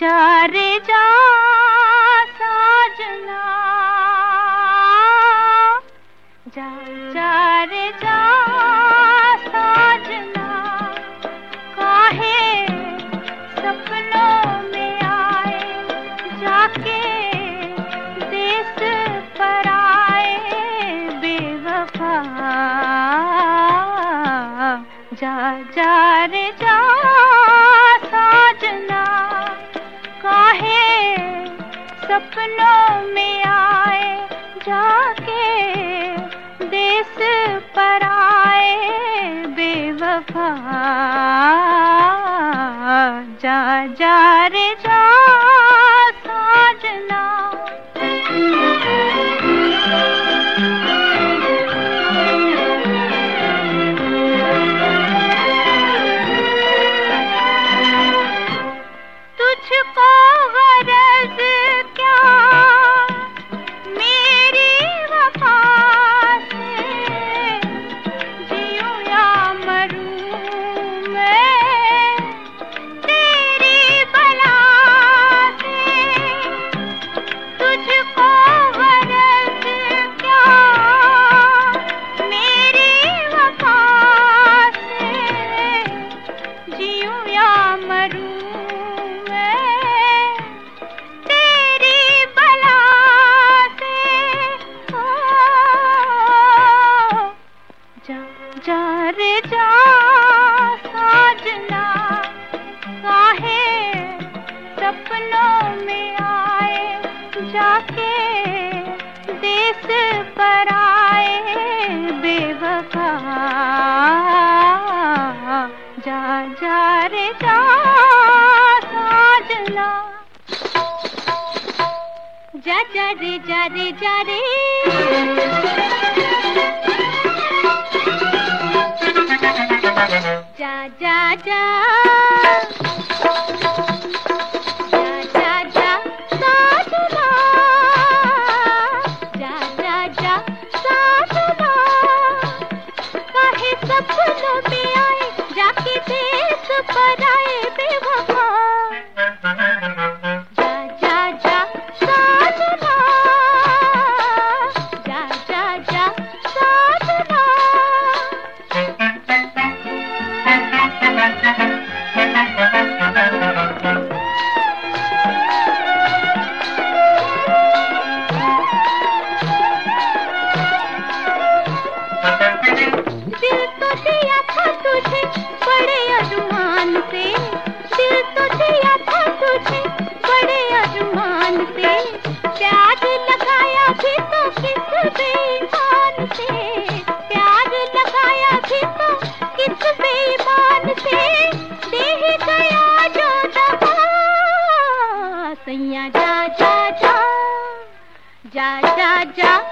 जा जा साजना। जा जा। सपनों में आए जाके देश पर आए बेवफा रे जा रे जा जा जा। से। तो दिया था तुझे बड़े अरमान से। प्यार लगाया भी तो किस बेईमान से। लगाया भी तो किस बेईमान से। गया जो दफ़ा सैया, जा जा जा। जा जा जा।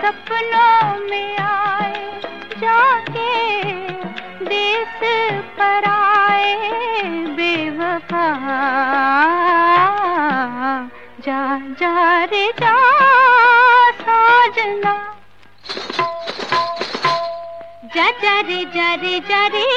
सपनों में आए, जाके देश पर आए। बेवफा जा जा रे जा, साजना। जा जा रे जा रे जा रे।